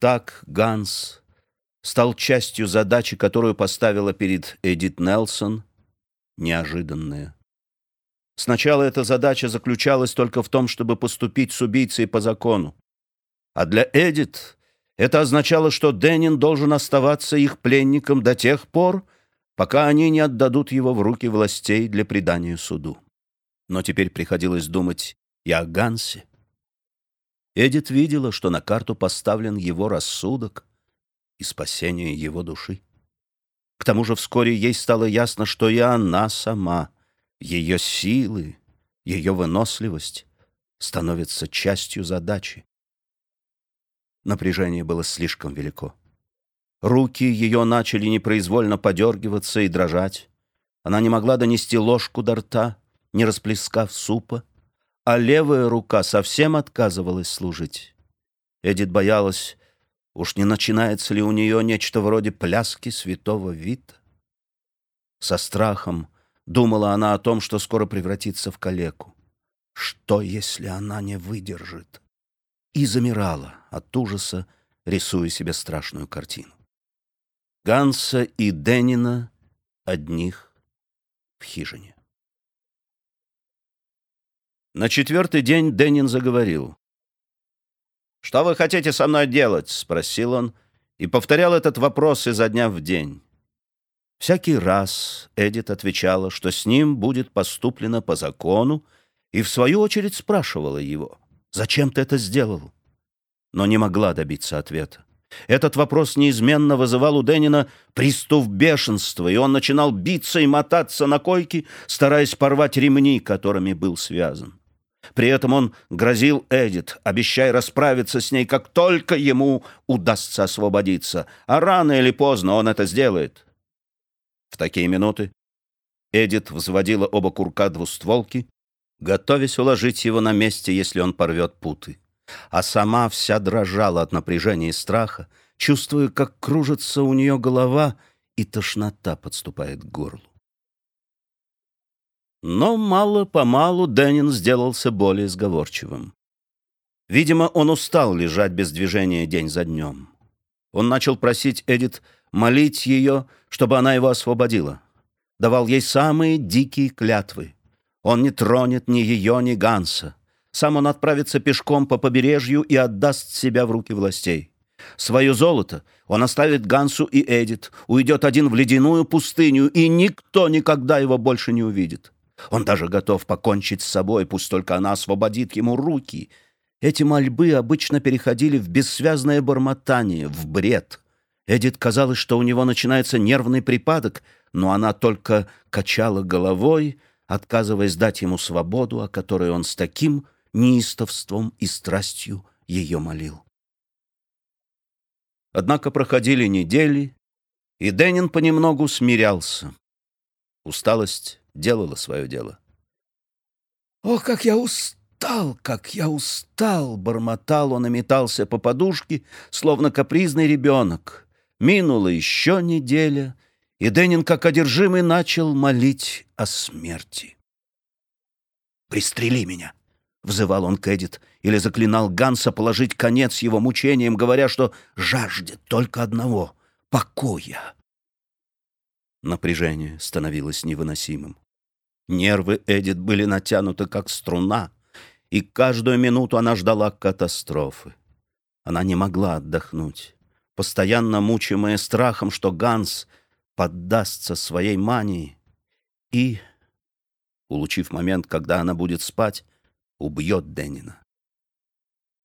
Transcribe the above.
Так Ганс стал частью задачи, которую поставила перед Эдит Нелсон, неожиданная. Сначала эта задача заключалась только в том, чтобы поступить с убийцей по закону. А для Эдит это означало, что Деннин должен оставаться их пленником до тех пор, пока они не отдадут его в руки властей для предания суду. Но теперь приходилось думать и о Гансе. Эдит видела, что на карту поставлен его рассудок и спасение его души. К тому же вскоре ей стало ясно, что и она сама, ее силы, ее выносливость становятся частью задачи. Напряжение было слишком велико. Руки ее начали непроизвольно подергиваться и дрожать. Она не могла донести ложку до рта, не расплескав супа, а левая рука совсем отказывалась служить. Эдит боялась, уж не начинается ли у нее нечто вроде пляски святого Вита. Со страхом думала она о том, что скоро превратится в калеку. Что, если она не выдержит? И замирала от ужаса, рисуя себе страшную картину. Ганса и Денина одних в хижине. На четвертый день Денин заговорил. «Что вы хотите со мной делать?» — спросил он, и повторял этот вопрос изо дня в день. Всякий раз Эдит отвечала, что с ним будет поступлено по закону, и в свою очередь спрашивала его, «Зачем ты это сделал?» Но не могла добиться ответа. Этот вопрос неизменно вызывал у Денина приступ бешенства, и он начинал биться и мотаться на койке, стараясь порвать ремни, которыми был связан. При этом он грозил Эдит, обещая расправиться с ней, как только ему удастся освободиться, а рано или поздно он это сделает. В такие минуты Эдит взводила оба курка двустволки, готовясь уложить его на месте, если он порвет путы а сама вся дрожала от напряжения и страха, чувствуя, как кружится у нее голова и тошнота подступает к горлу. Но мало-помалу Деннин сделался более сговорчивым. Видимо, он устал лежать без движения день за днем. Он начал просить Эдит молить ее, чтобы она его освободила. Давал ей самые дикие клятвы. Он не тронет ни ее, ни Ганса. Сам он отправится пешком по побережью и отдаст себя в руки властей. Свое золото он оставит Гансу и Эдит, уйдет один в ледяную пустыню, и никто никогда его больше не увидит. Он даже готов покончить с собой, пусть только она освободит ему руки. Эти мольбы обычно переходили в бессвязное бормотание, в бред. Эдит казалось, что у него начинается нервный припадок, но она только качала головой, отказываясь дать ему свободу, о которой он с таким неистовством и страстью ее молил. Однако проходили недели, и Денин понемногу смирялся. Усталость делала свое дело. «Ох, как я устал, как я устал!» — бормотал он и метался по подушке, словно капризный ребенок. Минула еще неделя, и Денин, как одержимый, начал молить о смерти. «Пристрели меня!» — взывал он к Эдит, или заклинал Ганса положить конец его мучениям, говоря, что жаждет только одного — покоя. Напряжение становилось невыносимым. Нервы Эдит были натянуты, как струна, и каждую минуту она ждала катастрофы. Она не могла отдохнуть, постоянно мучимая страхом, что Ганс поддастся своей мании и, улучив момент, когда она будет спать, убьет Денина.